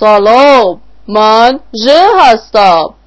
سلام من ژ هستم.